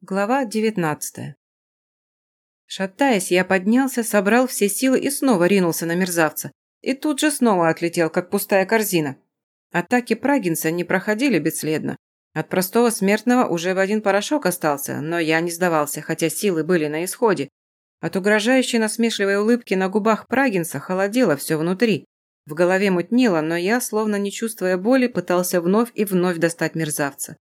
Глава 19 Шатаясь, я поднялся, собрал все силы и снова ринулся на мерзавца. И тут же снова отлетел, как пустая корзина. Атаки Прагинца не проходили бесследно. От простого смертного уже в один порошок остался, но я не сдавался, хотя силы были на исходе. От угрожающей насмешливой улыбки на губах Прагинца холодело все внутри. В голове мутнело, но я, словно не чувствуя боли, пытался вновь и вновь достать мерзавца.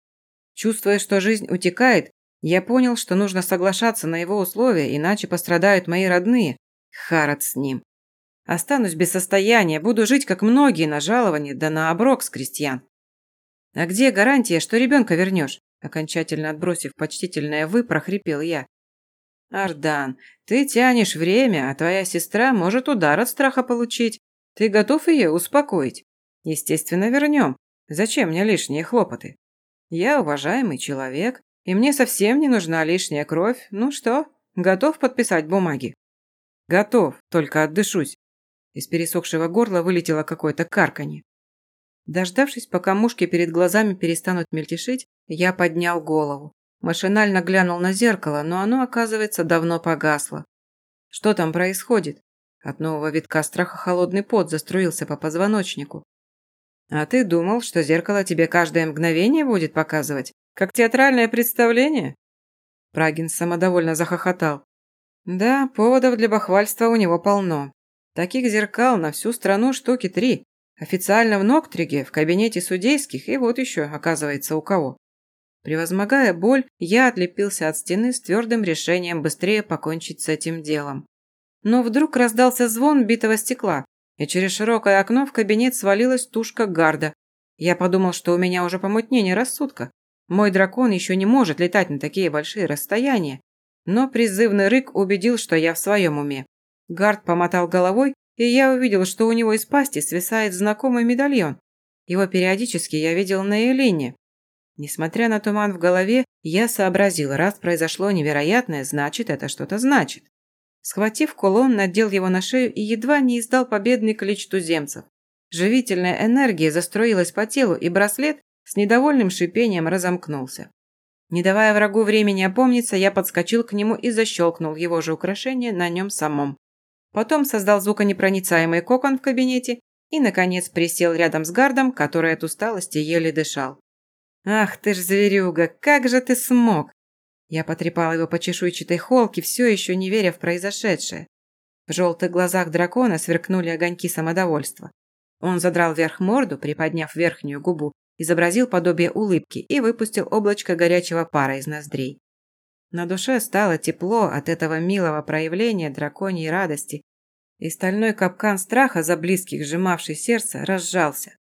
Чувствуя, что жизнь утекает, я понял, что нужно соглашаться на его условия, иначе пострадают мои родные. Харат с ним. Останусь без состояния, буду жить, как многие, на жалование, да на оброк с крестьян. А где гарантия, что ребенка вернешь? Окончательно отбросив почтительное «вы», прохрипел я. «Ардан, ты тянешь время, а твоя сестра может удар от страха получить. Ты готов ее успокоить? Естественно, вернем. Зачем мне лишние хлопоты? Я уважаемый человек, и мне совсем не нужна лишняя кровь. Ну что, готов подписать бумаги? Готов, только отдышусь. Из пересохшего горла вылетело какое-то карканье. Дождавшись, пока мушки перед глазами перестанут мельтешить, я поднял голову. Машинально глянул на зеркало, но оно, оказывается, давно погасло. Что там происходит? От нового витка страха холодный пот заструился по позвоночнику. А ты думал, что зеркало тебе каждое мгновение будет показывать? Как театральное представление?» Прагин самодовольно захохотал. «Да, поводов для бахвальства у него полно. Таких зеркал на всю страну штуки три. Официально в Ноктриге, в кабинете судейских, и вот еще, оказывается, у кого». Превозмогая боль, я отлепился от стены с твердым решением быстрее покончить с этим делом. Но вдруг раздался звон битого стекла, и через широкое окно в кабинет свалилась тушка гарда. Я подумал, что у меня уже помутнение рассудка. Мой дракон еще не может летать на такие большие расстояния. Но призывный рык убедил, что я в своем уме. Гард помотал головой, и я увидел, что у него из пасти свисает знакомый медальон. Его периодически я видел на Элине. Несмотря на туман в голове, я сообразил, раз произошло невероятное, значит, это что-то значит. Схватив кулон, надел его на шею и едва не издал победный клич туземцев. Живительная энергия застроилась по телу, и браслет, с недовольным шипением разомкнулся. Не давая врагу времени опомниться, я подскочил к нему и защелкнул его же украшение на нем самом. Потом создал звуконепроницаемый кокон в кабинете и, наконец, присел рядом с гардом, который от усталости еле дышал. «Ах ты ж зверюга, как же ты смог!» Я потрепал его по чешуйчатой холке, все еще не веря в произошедшее. В желтых глазах дракона сверкнули огоньки самодовольства. Он задрал вверх морду, приподняв верхнюю губу, изобразил подобие улыбки и выпустил облачко горячего пара из ноздрей. На душе стало тепло от этого милого проявления драконьей радости, и стальной капкан страха за близких, сжимавший сердце, разжался.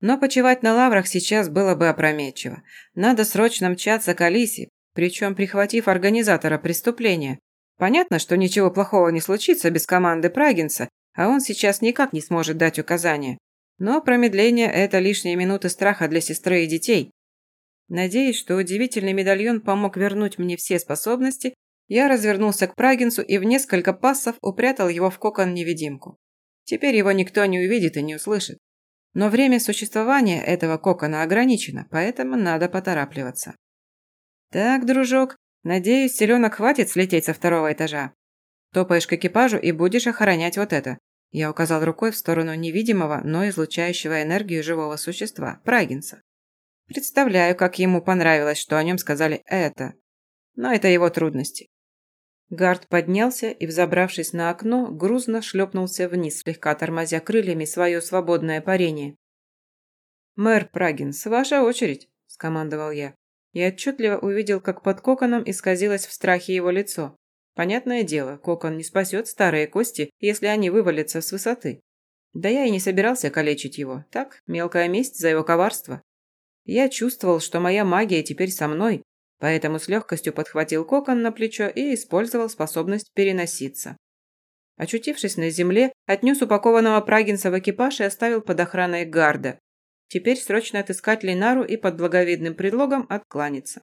Но почивать на лаврах сейчас было бы опрометчиво. Надо срочно мчаться к Алисе, причем прихватив организатора преступления. Понятно, что ничего плохого не случится без команды Прагинса, а он сейчас никак не сможет дать указания. Но промедление – это лишние минуты страха для сестры и детей. Надеясь, что удивительный медальон помог вернуть мне все способности, я развернулся к Прагинцу и в несколько пассов упрятал его в кокон-невидимку. Теперь его никто не увидит и не услышит. Но время существования этого кокона ограничено, поэтому надо поторапливаться. Так, дружок, надеюсь, селенок хватит слететь со второго этажа. Топаешь к экипажу и будешь охранять вот это. Я указал рукой в сторону невидимого, но излучающего энергию живого существа, Прагинса. Представляю, как ему понравилось, что о нем сказали «это». Но это его трудности. Гард поднялся и, взобравшись на окно, грузно шлепнулся вниз, слегка тормозя крыльями свое свободное парение. «Мэр Прагинс, ваша очередь», – скомандовал я. И отчетливо увидел, как под коконом исказилось в страхе его лицо. Понятное дело, кокон не спасет старые кости, если они вывалятся с высоты. Да я и не собирался калечить его. Так, мелкая месть за его коварство. Я чувствовал, что моя магия теперь со мной, поэтому с легкостью подхватил кокон на плечо и использовал способность переноситься. Очутившись на земле, отнес упакованного прагинца в экипаж и оставил под охраной гарда. Теперь срочно отыскать Линару и под благовидным предлогом откланяться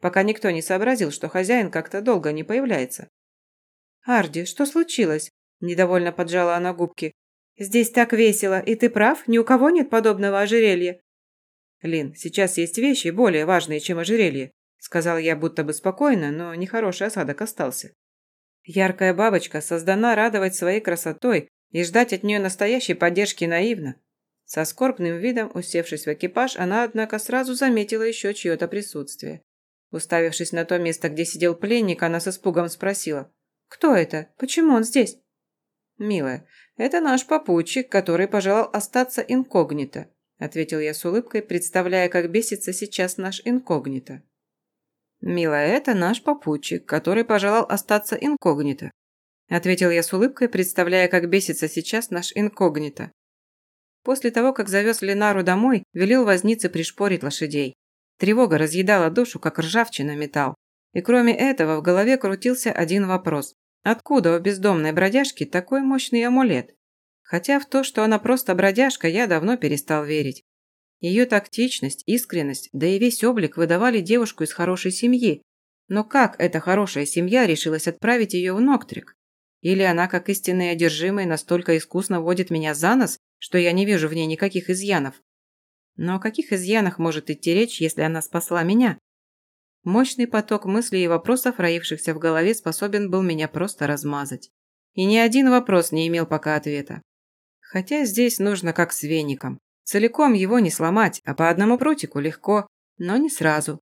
пока никто не сообразил, что хозяин как-то долго не появляется. «Арди, что случилось?» – недовольно поджала она губки. «Здесь так весело, и ты прав, ни у кого нет подобного ожерелья». «Лин, сейчас есть вещи более важные, чем ожерелье. сказал я будто бы спокойно, но нехороший осадок остался. Яркая бабочка создана радовать своей красотой и ждать от нее настоящей поддержки наивно. Со скорбным видом, усевшись в экипаж, она, однако, сразу заметила еще чье-то присутствие. Уставившись на то место, где сидел пленник, она с испугом спросила. «Кто это? Почему он здесь?» «Милая, это наш попутчик, который пожелал остаться инкогнито», ответил я с улыбкой, представляя, как бесится сейчас наш инкогнито. «Милая, это наш попутчик, который пожелал остаться инкогнито», ответил я с улыбкой, представляя, как бесится сейчас наш инкогнито. После того, как завез Ленару домой, велел вознице пришпорить лошадей. Тревога разъедала душу, как ржавчина металл. И кроме этого в голове крутился один вопрос. Откуда у бездомной бродяжки такой мощный амулет? Хотя в то, что она просто бродяжка, я давно перестал верить. Ее тактичность, искренность, да и весь облик выдавали девушку из хорошей семьи. Но как эта хорошая семья решилась отправить ее в Ноктрик? Или она, как истинная одержимая, настолько искусно водит меня за нос, что я не вижу в ней никаких изъянов? Но о каких изъянах может идти речь, если она спасла меня? Мощный поток мыслей и вопросов, роившихся в голове, способен был меня просто размазать. И ни один вопрос не имел пока ответа. Хотя здесь нужно как с веником. Целиком его не сломать, а по одному прутику легко, но не сразу.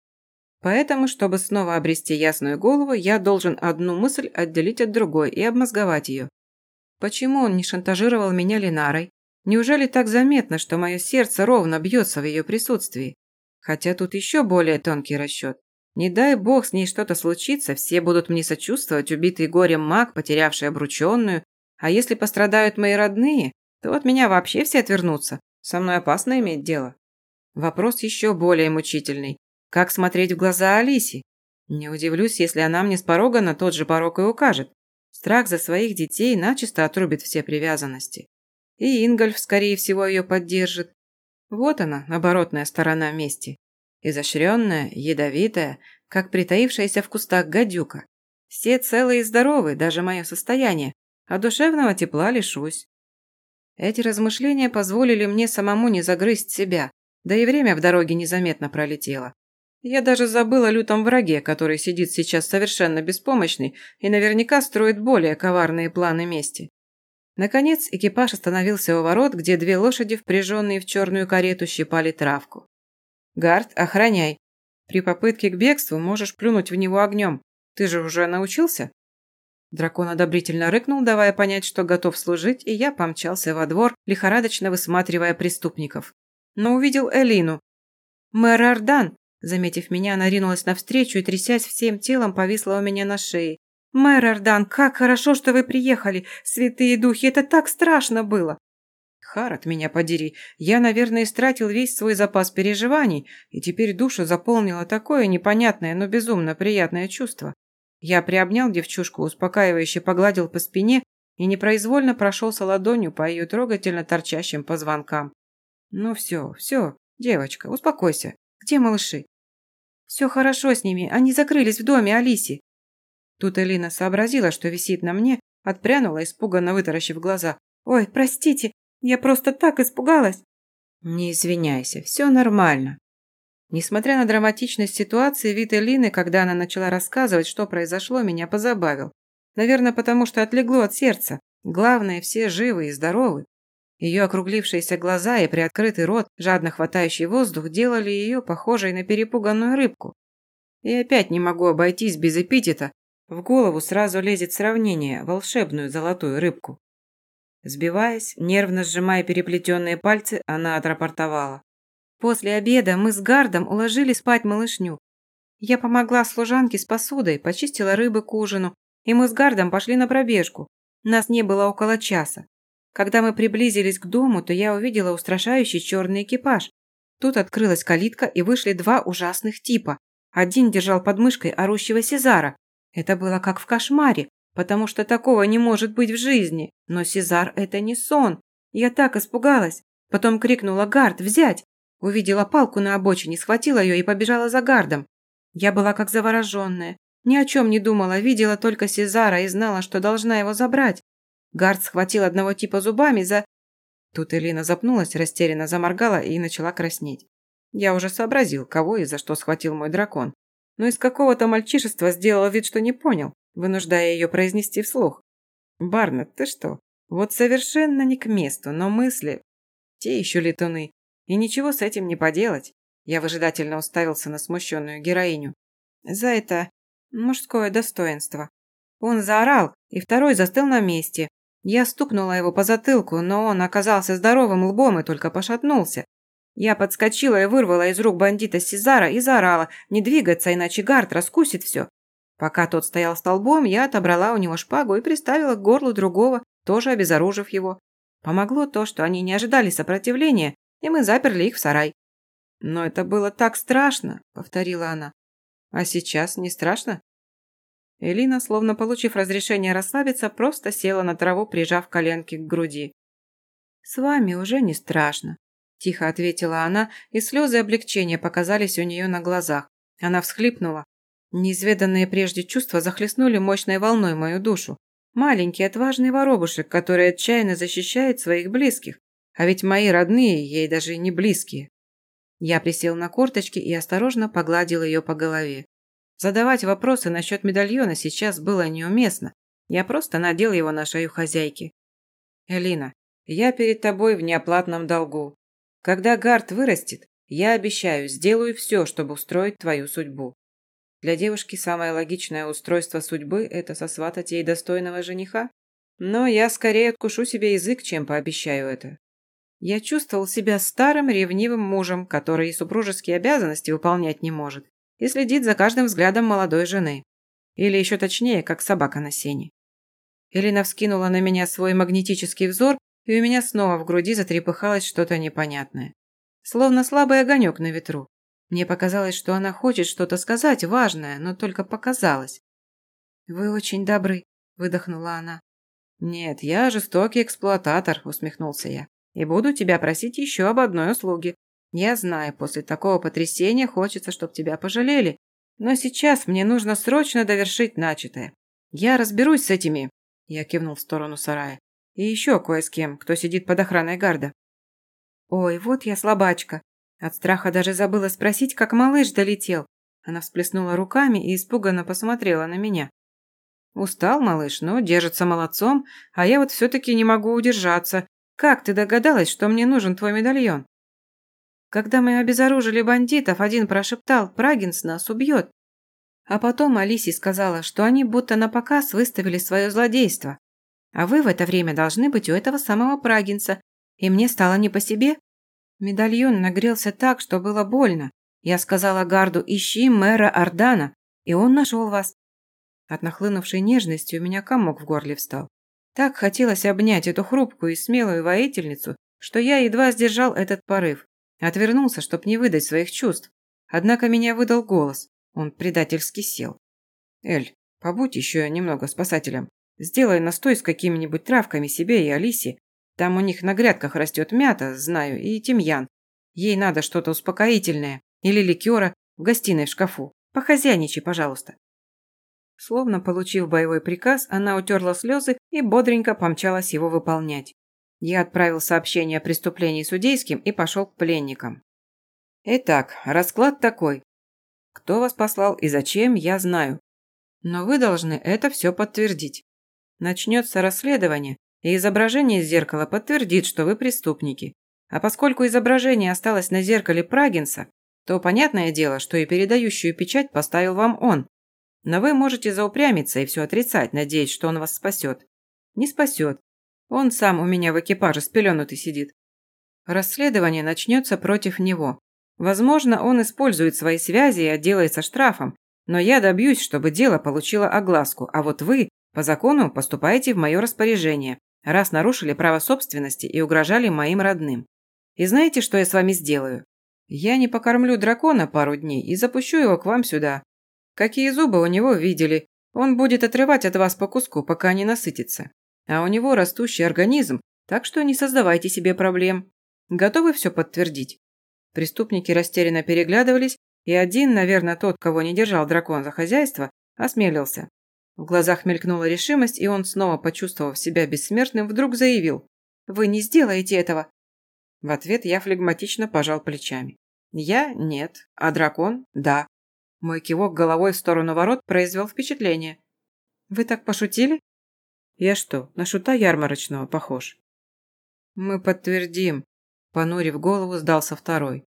Поэтому, чтобы снова обрести ясную голову, я должен одну мысль отделить от другой и обмозговать ее. Почему он не шантажировал меня Ленарой? Неужели так заметно, что мое сердце ровно бьется в ее присутствии? Хотя тут еще более тонкий расчет. Не дай бог с ней что-то случится, все будут мне сочувствовать, убитый горем маг, потерявший обрученную. А если пострадают мои родные, то от меня вообще все отвернутся. Со мной опасно иметь дело. Вопрос еще более мучительный. Как смотреть в глаза Алисе? Не удивлюсь, если она мне с порога на тот же порог и укажет. Страх за своих детей начисто отрубит все привязанности. И Ингольф, скорее всего, ее поддержит. Вот она, оборотная сторона мести. Изощренная, ядовитая, как притаившаяся в кустах гадюка. Все целые и здоровы, даже мое состояние, а душевного тепла лишусь. Эти размышления позволили мне самому не загрызть себя, да и время в дороге незаметно пролетело. Я даже забыл о лютом враге, который сидит сейчас совершенно беспомощный и наверняка строит более коварные планы мести. Наконец экипаж остановился у ворот, где две лошади, впряженные в черную карету, щипали травку. «Гард, охраняй. При попытке к бегству можешь плюнуть в него огнем. Ты же уже научился?» Дракон одобрительно рыкнул, давая понять, что готов служить, и я помчался во двор, лихорадочно высматривая преступников. Но увидел Элину. «Мэр Ардан!» Заметив меня, она ринулась навстречу и, трясясь всем телом, повисла у меня на шее. «Мэр Ардан, как хорошо, что вы приехали! Святые духи, это так страшно было!» Харат, меня подери, я, наверное, истратил весь свой запас переживаний, и теперь душу заполнило такое непонятное, но безумно приятное чувство. Я приобнял девчушку, успокаивающе погладил по спине и непроизвольно прошелся ладонью по ее трогательно торчащим позвонкам. «Ну все, все, девочка, успокойся. Где малыши?» «Все хорошо с ними, они закрылись в доме Алиси». Тут Элина сообразила, что висит на мне, отпрянула, испуганно вытаращив глаза. «Ой, простите, я просто так испугалась». «Не извиняйся, все нормально». Несмотря на драматичность ситуации, вид Элины, когда она начала рассказывать, что произошло, меня позабавил. Наверное, потому что отлегло от сердца. Главное, все живы и здоровы. Ее округлившиеся глаза и приоткрытый рот, жадно хватающий воздух, делали ее похожей на перепуганную рыбку. И опять не могу обойтись без эпитета. В голову сразу лезет сравнение, волшебную золотую рыбку. Сбиваясь, нервно сжимая переплетенные пальцы, она отрапортовала. После обеда мы с Гардом уложили спать малышню. Я помогла служанке с посудой, почистила рыбы к ужину, и мы с Гардом пошли на пробежку. Нас не было около часа. Когда мы приблизились к дому, то я увидела устрашающий черный экипаж. Тут открылась калитка, и вышли два ужасных типа. Один держал под мышкой орущего Сезара. Это было как в кошмаре, потому что такого не может быть в жизни. Но Сезар – это не сон. Я так испугалась. Потом крикнула «Гард, взять!» Увидела палку на обочине, схватила ее и побежала за Гардом. Я была как завороженная. Ни о чем не думала, видела только Сезара и знала, что должна его забрать. Гард схватил одного типа зубами за... Тут Элина запнулась, растерянно заморгала и начала краснеть. Я уже сообразил, кого и за что схватил мой дракон. Но из какого-то мальчишества сделал вид, что не понял, вынуждая ее произнести вслух. «Барнет, ты что? Вот совершенно не к месту, но мысли... Те еще летуны. И ничего с этим не поделать». Я выжидательно уставился на смущенную героиню. За это мужское достоинство. Он заорал, и второй застыл на месте. Я стукнула его по затылку, но он оказался здоровым лбом и только пошатнулся. Я подскочила и вырвала из рук бандита Сезара и заорала «Не двигаться, иначе гард раскусит все». Пока тот стоял столбом, я отобрала у него шпагу и приставила к горлу другого, тоже обезоружив его. Помогло то, что они не ожидали сопротивления, и мы заперли их в сарай. «Но это было так страшно», — повторила она. «А сейчас не страшно?» Элина, словно получив разрешение расслабиться, просто села на траву, прижав коленки к груди. «С вами уже не страшно», – тихо ответила она, и слезы облегчения показались у нее на глазах. Она всхлипнула. Неизведанные прежде чувства захлестнули мощной волной мою душу. Маленький отважный воробушек, который отчаянно защищает своих близких. А ведь мои родные ей даже не близкие. Я присел на корточки и осторожно погладил ее по голове. Задавать вопросы насчет медальона сейчас было неуместно. Я просто надел его на шею хозяйки. «Элина, я перед тобой в неоплатном долгу. Когда Гард вырастет, я обещаю, сделаю все, чтобы устроить твою судьбу. Для девушки самое логичное устройство судьбы – это сосватать ей достойного жениха. Но я скорее откушу себе язык, чем пообещаю это. Я чувствовал себя старым ревнивым мужем, который и супружеские обязанности выполнять не может и следит за каждым взглядом молодой жены. Или еще точнее, как собака на сене. Элина вскинула на меня свой магнетический взор, и у меня снова в груди затрепыхалось что-то непонятное. Словно слабый огонек на ветру. Мне показалось, что она хочет что-то сказать важное, но только показалось. «Вы очень добры», – выдохнула она. «Нет, я жестокий эксплуататор», – усмехнулся я. «И буду тебя просить еще об одной услуге. Я знаю, после такого потрясения хочется, чтобы тебя пожалели. Но сейчас мне нужно срочно довершить начатое. Я разберусь с этими...» Я кивнул в сторону сарая. «И еще кое с кем, кто сидит под охраной гарда». «Ой, вот я слабачка». От страха даже забыла спросить, как малыш долетел. Она всплеснула руками и испуганно посмотрела на меня. «Устал, малыш, но держится молодцом, а я вот все-таки не могу удержаться. Как ты догадалась, что мне нужен твой медальон?» Когда мы обезоружили бандитов, один прошептал «Прагинс нас убьет». А потом Алисе сказала, что они будто на показ выставили свое злодейство. А вы в это время должны быть у этого самого Прагинса. И мне стало не по себе. Медальон нагрелся так, что было больно. Я сказала Гарду «Ищи мэра Ордана», и он нашел вас. От нахлынувшей нежности у меня комок в горле встал. Так хотелось обнять эту хрупкую и смелую воительницу, что я едва сдержал этот порыв. Отвернулся, чтоб не выдать своих чувств. Однако меня выдал голос. Он предательски сел. «Эль, побудь еще немного спасателем. Сделай настой с какими-нибудь травками себе и Алисе. Там у них на грядках растет мята, знаю, и тимьян. Ей надо что-то успокоительное. Или ликера в гостиной в шкафу. Похозяйничай, пожалуйста». Словно получив боевой приказ, она утерла слезы и бодренько помчалась его выполнять. Я отправил сообщение о преступлении судейским и пошел к пленникам. Итак, расклад такой. Кто вас послал и зачем, я знаю. Но вы должны это все подтвердить. Начнется расследование, и изображение зеркала подтвердит, что вы преступники. А поскольку изображение осталось на зеркале Прагинса, то понятное дело, что и передающую печать поставил вам он. Но вы можете заупрямиться и все отрицать, надеясь, что он вас спасет. Не спасет, он сам у меня в экипаже спеленутый сидит. Расследование начнется против него. Возможно, он использует свои связи и отделается штрафом, но я добьюсь, чтобы дело получило огласку, а вот вы, по закону, поступаете в мое распоряжение, раз нарушили право собственности и угрожали моим родным. И знаете, что я с вами сделаю? Я не покормлю дракона пару дней и запущу его к вам сюда. Какие зубы у него видели, он будет отрывать от вас по куску, пока не насытится. А у него растущий организм, так что не создавайте себе проблем. Готовы все подтвердить?» Преступники растерянно переглядывались, и один, наверное, тот, кого не держал дракон за хозяйство, осмелился. В глазах мелькнула решимость, и он, снова почувствовав себя бессмертным, вдруг заявил «Вы не сделаете этого!» В ответ я флегматично пожал плечами. «Я – нет, а дракон – да. Мой кивок головой в сторону ворот произвел впечатление. «Вы так пошутили?» «Я что, на шута ярмарочного похож?» «Мы подтвердим», – понурив голову, сдался второй.